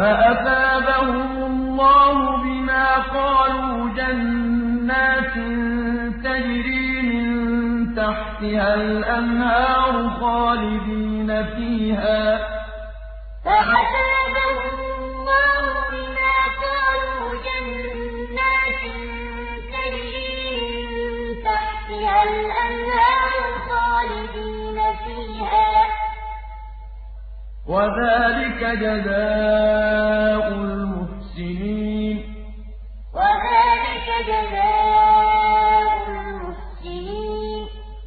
فَأَثَابَهُمُ اللَّهُ بِمَا قَالُوا جَنَّاتٍ تَجْرِي مِن تَحْتِهَا الْأَنْهَارُ خَالِدِينَ فِيهَا ۚ. فَأَثَابَهُمُ اللَّهُ بِمَا قَالُوا جَنَّاتٍ تَجْرِي مِن تَحْتِهَا الْأَنْهَارُ وَذَٰلِكَ جَزَاءُ الْمُحْسِنِينَ.